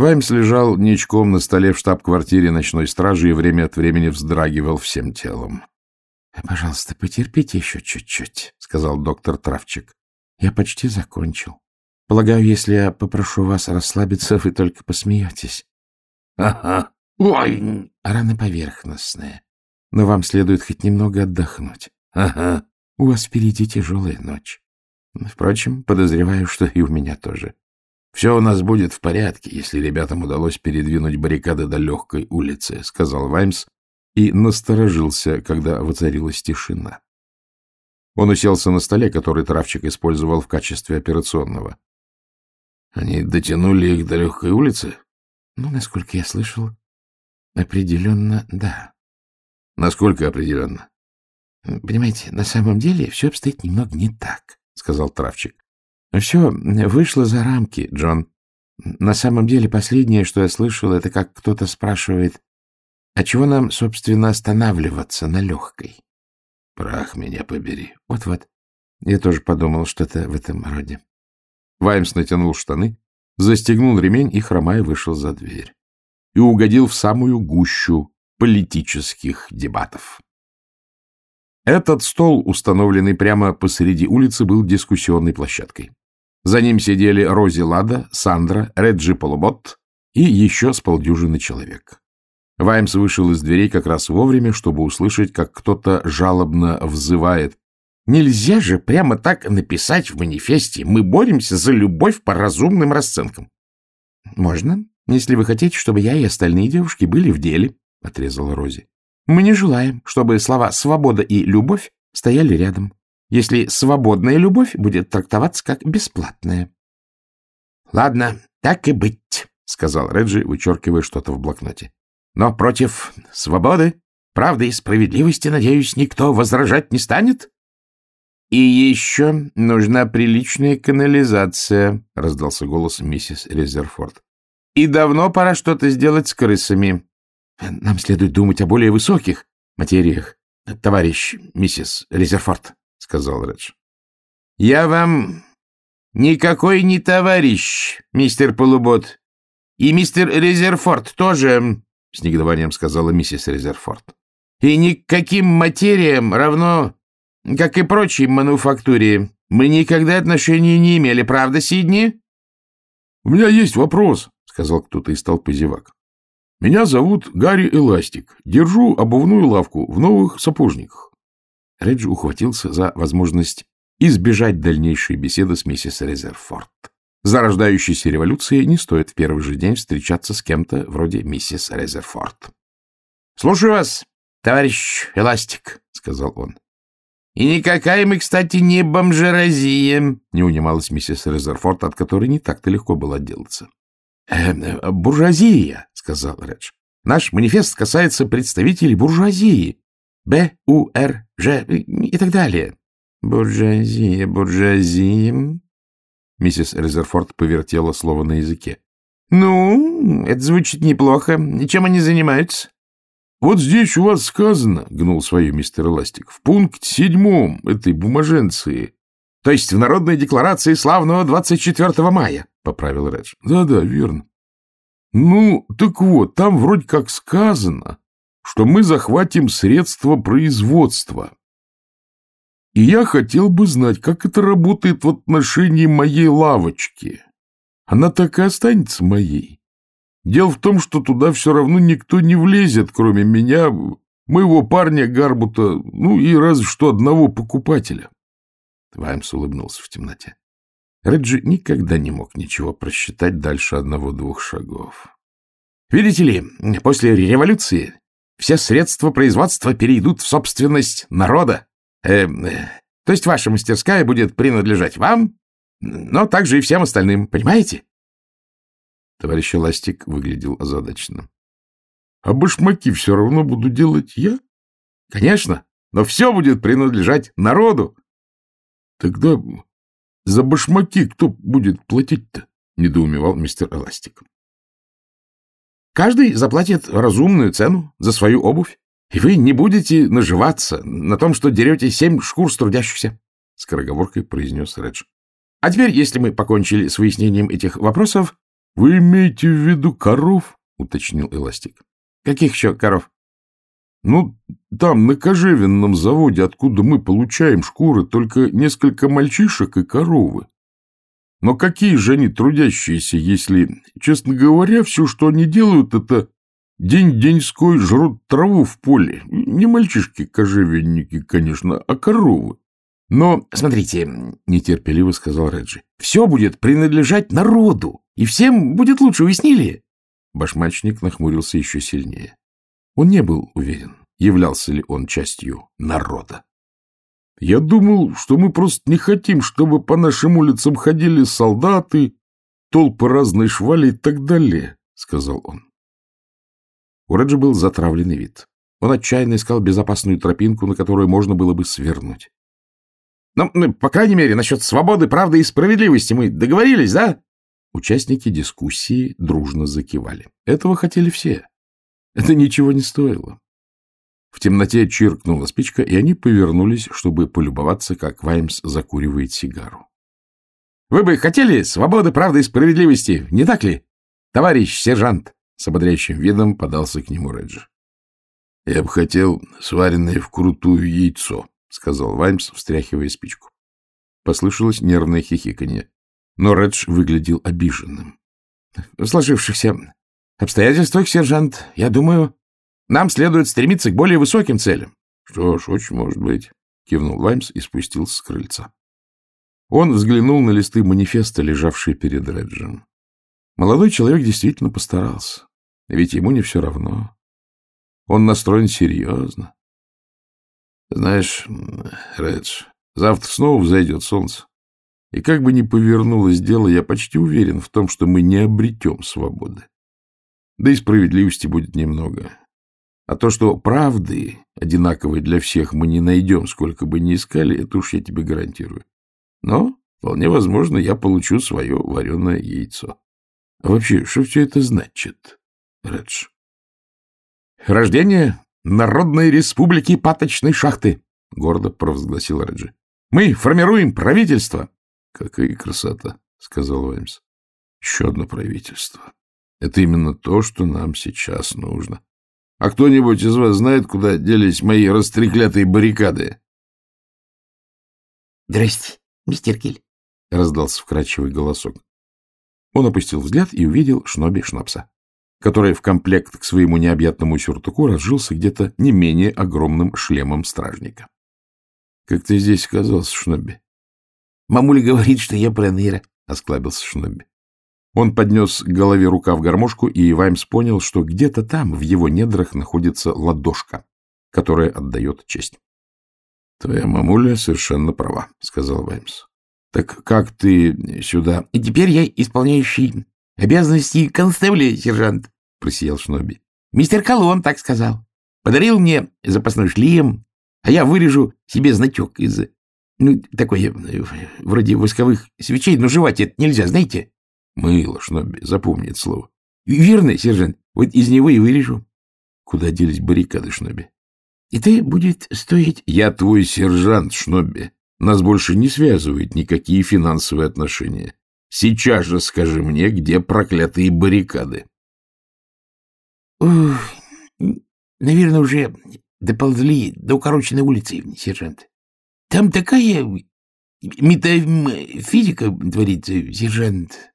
Ваймс лежал ничком на столе в штаб-квартире ночной стражи и время от времени вздрагивал всем телом. — Пожалуйста, потерпите еще чуть-чуть, — сказал доктор Травчик. — Я почти закончил. Полагаю, если я попрошу вас расслабиться, вы только посмеетесь. — Ага. Ой! Раны поверхностные. Но вам следует хоть немного отдохнуть. — Ага. У вас впереди тяжелая ночь. Впрочем, подозреваю, что и у меня тоже. — Все у нас будет в порядке, если ребятам удалось передвинуть баррикады до легкой улицы, — сказал Ваймс и насторожился, когда воцарилась тишина. Он уселся на столе, который травчик использовал в качестве операционного. — Они дотянули их до легкой улицы? — Ну, насколько я слышал, определенно да. — Насколько определенно? — Понимаете, на самом деле все обстоит немного не так, — сказал травчик. Все вышло за рамки, Джон. На самом деле, последнее, что я слышал, это как кто-то спрашивает, а чего нам, собственно, останавливаться на легкой? Прах меня побери. Вот-вот. Я тоже подумал что-то в этом роде. Ваймс натянул штаны, застегнул ремень и, хромая, вышел за дверь. И угодил в самую гущу политических дебатов. Этот стол, установленный прямо посреди улицы, был дискуссионной площадкой. За ним сидели Рози Лада, Сандра, Реджи Полубот и еще с полдюжины человек. Ваймс вышел из дверей как раз вовремя, чтобы услышать, как кто-то жалобно взывает. «Нельзя же прямо так написать в манифесте. Мы боремся за любовь по разумным расценкам». «Можно, если вы хотите, чтобы я и остальные девушки были в деле», — отрезала Рози. «Мы не желаем, чтобы слова «свобода» и «любовь» стояли рядом если свободная любовь будет трактоваться как бесплатная. — Ладно, так и быть, — сказал Реджи, вычеркивая что-то в блокноте. — Но против свободы, правды и справедливости, надеюсь, никто возражать не станет? — И еще нужна приличная канализация, — раздался голос миссис Резерфорд. — И давно пора что-то сделать с крысами. — Нам следует думать о более высоких материях, товарищ миссис Резерфорд, — сказал Редж. — Я вам никакой не товарищ, мистер Полубот. И мистер Резерфорд тоже, — с негодованием сказала миссис Резерфорд. — И никаким материям равно, как и прочей мануфактуре. Мы никогда отношения не имели, правда, Сидни? — У меня есть вопрос, — сказал кто-то из толпы зевак. — Меня зовут Гарри Эластик. Держу обувную лавку в новых сапожниках. Реджи ухватился за возможность избежать дальнейшей беседы с миссис Резерфорд. За рождающейся не стоит в первый же день встречаться с кем-то вроде миссис Резерфорд. — Слушаю вас, товарищ Эластик, — сказал он. — И никакая мы, кстати, не бомжеразия, — не унималась миссис Резерфорд, от которой не так-то легко было отделаться. «Э, — Буржуазия, — сказал Редж. — Наш манифест касается представителей буржуазии. Б, У, Р, Ж и так далее. Буржуазия, буржуазия. Миссис Резерфорд повертела слово на языке. Ну, это звучит неплохо. Чем они занимаются? Вот здесь у вас сказано, гнул свою мистер Эластик, в пункте седьмом этой бумаженции. То есть в Народной декларации славного 24 мая, поправил Редж. Да-да, верно. Ну, так вот, там вроде как сказано, что мы захватим средства производства. И я хотел бы знать, как это работает в отношении моей лавочки. Она так и останется моей. Дело в том, что туда все равно никто не влезет, кроме меня, моего парня Гарбута, ну и разве что одного покупателя. Ваймс улыбнулся в темноте. Реджи никогда не мог ничего просчитать дальше одного-двух шагов. Видите ли, после революции все средства производства перейдут в собственность народа. Э, э, то есть ваша мастерская будет принадлежать вам, но также и всем остальным, понимаете? Товарищ Эластик выглядел озадаченным. — А башмаки все равно буду делать я? — Конечно, но все будет принадлежать народу. — Тогда за башмаки кто будет платить-то? — недоумевал мистер Эластик. Каждый заплатит разумную цену за свою обувь, и вы не будете наживаться на том, что дерете семь шкур с трудящихся, — скороговоркой произнес Редж. А теперь, если мы покончили с выяснением этих вопросов, — Вы имеете в виду коров? — уточнил Эластик. — Каких еще коров? — Ну, там, на кожевенном заводе, откуда мы получаем шкуры, только несколько мальчишек и коровы. Но какие же они трудящиеся, если, честно говоря, все, что они делают, это день-деньской жрут траву в поле. Не мальчишки-кожевенники, конечно, а коровы. Но, смотрите, — нетерпеливо сказал Реджи, — все будет принадлежать народу, и всем будет лучше, уяснили? Башмачник нахмурился еще сильнее. Он не был уверен, являлся ли он частью народа. Я думал, что мы просто не хотим, чтобы по нашим улицам ходили солдаты, толпы разной швали и так далее, — сказал он. У Реджи был затравленный вид. Он отчаянно искал безопасную тропинку, на которую можно было бы свернуть. Ну, ну, по крайней мере, насчет свободы, правды и справедливости мы договорились, да? Участники дискуссии дружно закивали. Этого хотели все. Это ничего не стоило. В темноте чиркнула спичка, и они повернулись, чтобы полюбоваться, как Ваймс закуривает сигару. — Вы бы хотели свободы, правды и справедливости, не так ли, товарищ сержант? С ободряющим видом подался к нему Реджи. — Я бы хотел сваренное вкрутую яйцо, — сказал Ваймс, встряхивая спичку. Послышалось нервное хихиканье, но Редж выглядел обиженным. — В сложившихся обстоятельствах, сержант, я думаю, нам следует стремиться к более высоким целям. — Что ж, очень может быть, — кивнул Ваймс и спустился с крыльца. Он взглянул на листы манифеста, лежавшие перед Реджем. Молодой человек действительно постарался, ведь ему не все равно. Он настроен серьезно. Знаешь, Редж, завтра снова взойдет солнце. И как бы ни повернулось дело, я почти уверен в том, что мы не обретем свободы. Да и справедливости будет немного. А то, что правды одинаковой для всех мы не найдем, сколько бы ни искали, это уж я тебе гарантирую. Но, вполне возможно, я получу свое вареное яйцо. А вообще, что все это значит, Редж? Рождение Народной Республики Паточной Шахты, — гордо провозгласил Реджи. — Мы формируем правительство. — Какая красота, — сказал Уэмс. — Еще одно правительство. Это именно то, что нам сейчас нужно. А кто-нибудь из вас знает, куда делись мои растреклятые баррикады? — Здрасте, мистер Киль, — раздался вкрадчивый голосок. Он опустил взгляд и увидел Шноби Шнапса который в комплект к своему необъятному сюртуку разжился где-то не менее огромным шлемом стражника. — Как ты здесь оказался, Шнобби? — Мамуля говорит, что я проныра, — осклабился Шнобби. Он поднес к голове рука в гармошку, и Ваймс понял, что где-то там, в его недрах, находится ладошка, которая отдает честь. — Твоя мамуля совершенно права, — сказал Ваймс. — Так как ты сюда... — И теперь я исполняющий Обязанности констебля, сержант, — просиял Шноби. — Мистер Колон так сказал. Подарил мне запасной шлем, а я вырежу себе значок из... Ну, такой, э, вроде восковых свечей, но жевать это нельзя, знаете? — Мыло, Шноби, запомни это слово. — Верно, сержант, вот из него и вырежу. — Куда делись баррикады, Шноби? — Это будет стоить... — Я твой сержант, Шноби. Нас больше не связывают никакие финансовые отношения. Сейчас же скажи мне, где проклятые баррикады. Ох, наверное, уже доползли до укороченной улицы, сержант. Там такая метафизика творится, сержант.